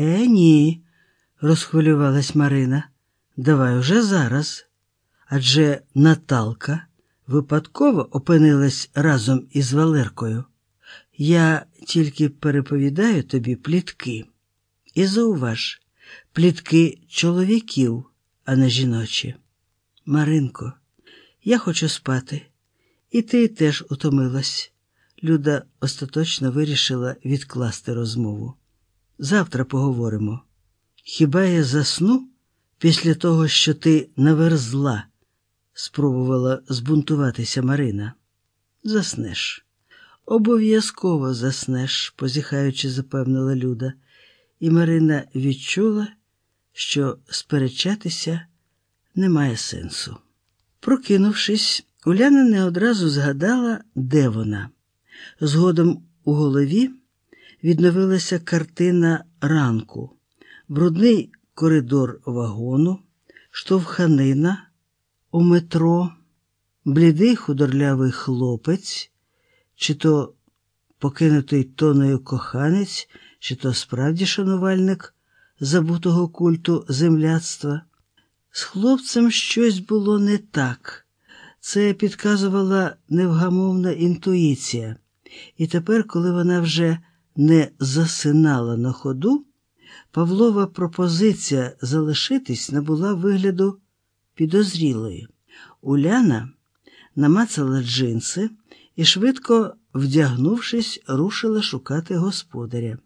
Е, ні, розхвилювалась Марина. Давай уже зараз. Адже Наталка випадково опинилась разом із Валеркою. Я тільки переповідаю тобі плітки. І зауваж, плітки чоловіків, а не жіночі. Маринко, я хочу спати, і ти теж утомилась. Люда остаточно вирішила відкласти розмову. Завтра поговоримо. Хіба я засну після того, що ти наверзла? спробувала збунтуватися Марина. Заснеш. Обов'язково заснеш, позіхаючи, запевнила Люда, і Марина відчула, що сперечатися немає сенсу. Прокинувшись, Уляна не одразу згадала, де вона. Згодом у голові відновилася картина ранку, брудний коридор вагону, штовханина у метро, блідий худорлявий хлопець, чи то покинутий тоною коханець, чи то справді шанувальник забутого культу земляцтва. З хлопцем щось було не так. Це підказувала невгамовна інтуїція. І тепер, коли вона вже не засинала на ходу, Павлова пропозиція залишитись набула вигляду підозрілої. Уляна намацала джинси і, швидко вдягнувшись, рушила шукати господаря.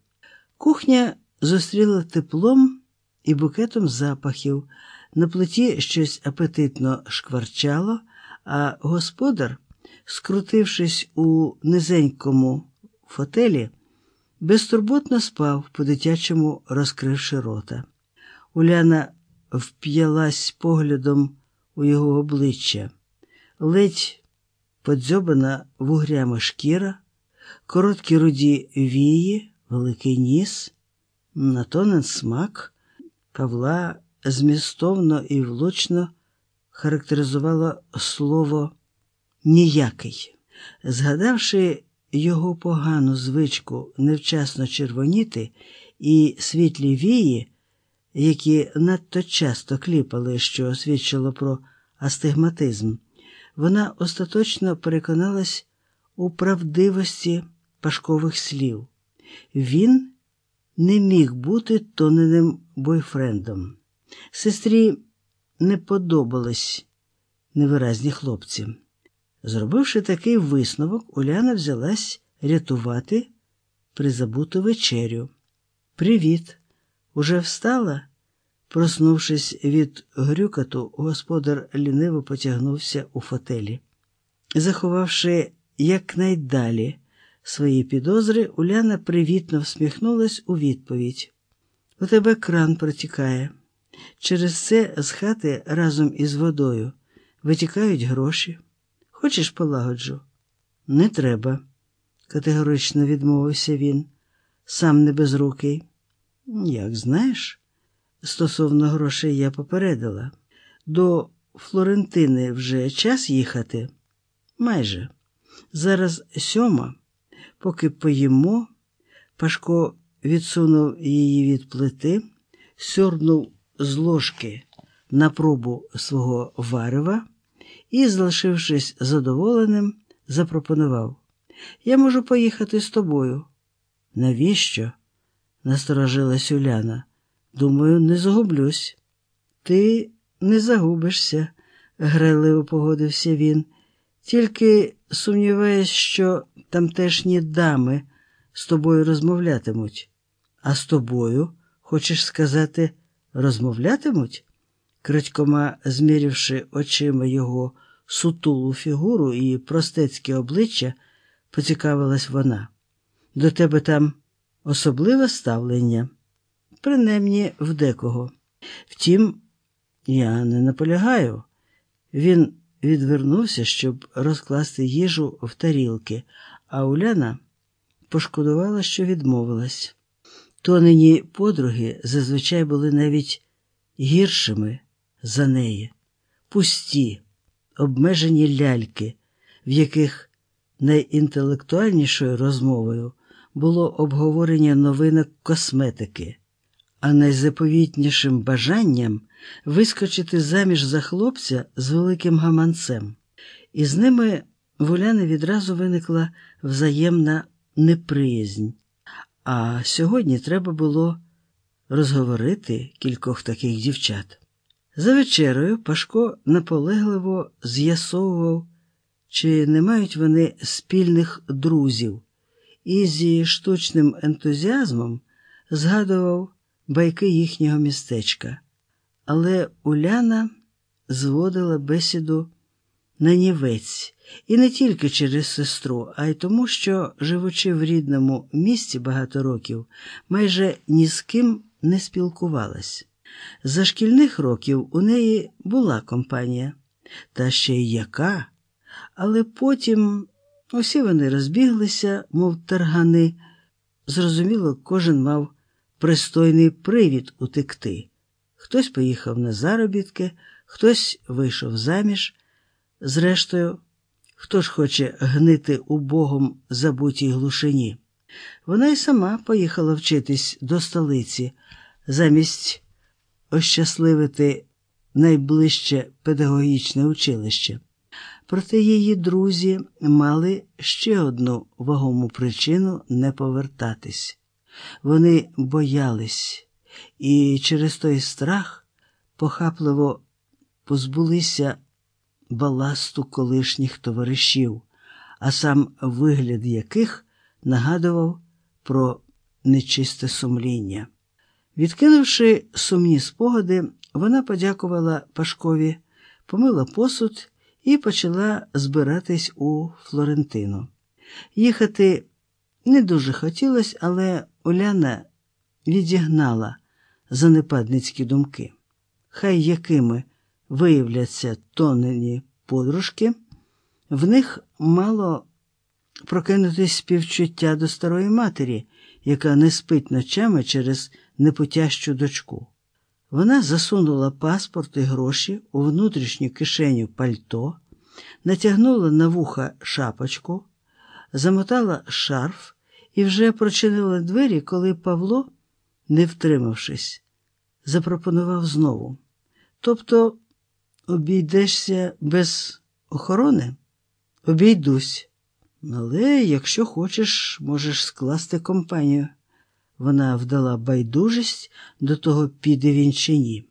Кухня зустріла теплом і букетом запахів. На плиті щось апетитно шкварчало, а господар, скрутившись у низенькому фотелі, безтурботно спав, по-дитячому розкривши рота. Уляна вп'ялась поглядом у його обличчя, ледь подзьобана вугрями шкіра, короткі руді вії, великий ніс, натонен смак Павла змістовно і влучно характеризувало слово ніякий. Згадавши його погану звичку невчасно червоніти і світлі вії, які надто часто кліпали, що свідчило про астигматизм, вона остаточно переконалась у правдивості пашкових слів. Він не міг бути тоненим бойфрендом. Сестрі не подобались невиразні хлопці. Зробивши такий висновок, Уляна взялась рятувати призабуту вечерю. Привіт, уже встала? Проснувшись від грюкату, господар ліниво потягнувся у фотелі. Заховавши якнайдалі свої підозри, Уляна привітно всміхнулась у відповідь. У тебе кран протікає. Через це з хати разом із водою витікають гроші. Хочеш полагоджу? Не треба, категорично відмовився він, сам не безрукий. Як знаєш, стосовно грошей я попередила. До Флорентини вже час їхати? Майже. Зараз сьома, поки поїмо, Пашко відсунув її від плити, сьорнув з ложки на пробу свого варева і, залишившись задоволеним, запропонував Я можу поїхати з тобою. Навіщо? насторожилась Уляна. Думаю, не загублюсь. Ти не загубишся, грайливо погодився він. Тільки сумніваюсь, що тамтешні дами з тобою розмовлятимуть. А з тобою, хочеш сказати, розмовлятимуть? Крадькома, змірявши очима його сутулу фігуру і простецьке обличчя, поцікавилась вона. До тебе там особливе ставлення, принаймні в декого. Втім, я не наполягаю. Він відвернувся, щоб розкласти їжу в тарілки, а Уляна пошкодувала, що відмовилась. Тонені подруги зазвичай були навіть гіршими за неї, пусті, обмежені ляльки, в яких найінтелектуальнішою розмовою було обговорення новинок косметики, а найзаповітнішим бажанням вискочити заміж за хлопця з великим гаманцем. І з ними в Уляни відразу виникла взаємна неприязнь. А сьогодні треба було розговорити кількох таких дівчат. За вечерою Пашко наполегливо з'ясовував, чи не мають вони спільних друзів, і зі штучним ентузіазмом згадував байки їхнього містечка. Але Уляна зводила бесіду на нівець, і не тільки через сестру, а й тому, що, живучи в рідному місті багато років, майже ні з ким не спілкувалась. За шкільних років у неї була компанія, та ще й яка, але потім усі вони розбіглися, мов таргани. Зрозуміло, кожен мав пристойний привід утекти. Хтось поїхав на заробітки, хтось вийшов заміж. Зрештою, хто ж хоче гнити у богом забутій глушині? Вона й сама поїхала вчитись до столиці замість ощасливити найближче педагогічне училище. Проте її друзі мали ще одну вагому причину не повертатись. Вони боялись і через той страх похапливо позбулися баласту колишніх товаришів, а сам вигляд яких нагадував про нечисте сумління. Відкинувши сумні спогади, вона подякувала Пашкові, помила посуд і почала збиратись у Флорентину. Їхати не дуже хотілося, але Уляна відігнала занепадницькі думки. Хай якими виявляться тонені подружки, в них мало прокинутись співчуття до старої матері, яка не спить ночами через непотящу дочку. Вона засунула паспорт і гроші у внутрішню кишеню пальто, натягнула на вуха шапочку, замотала шарф і вже прочинила двері, коли Павло, не втримавшись, запропонував знову. Тобто обійдешся без охорони? Обійдусь. Але якщо хочеш, можеш скласти компанію. Вона вдала байдужість, до того піде він чи ні.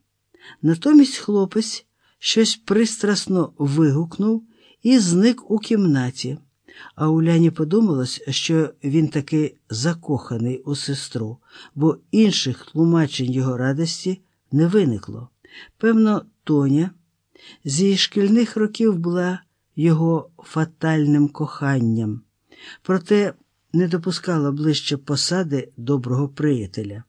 Натомість хлопець щось пристрасно вигукнув і зник у кімнаті, а Уляні подумалось, що він таки закоханий у сестру, бо інших тлумачень його радості не виникло. Певно, Тоня з її шкільних років була його фатальним коханням, проте не допускала ближче посади доброго приятеля.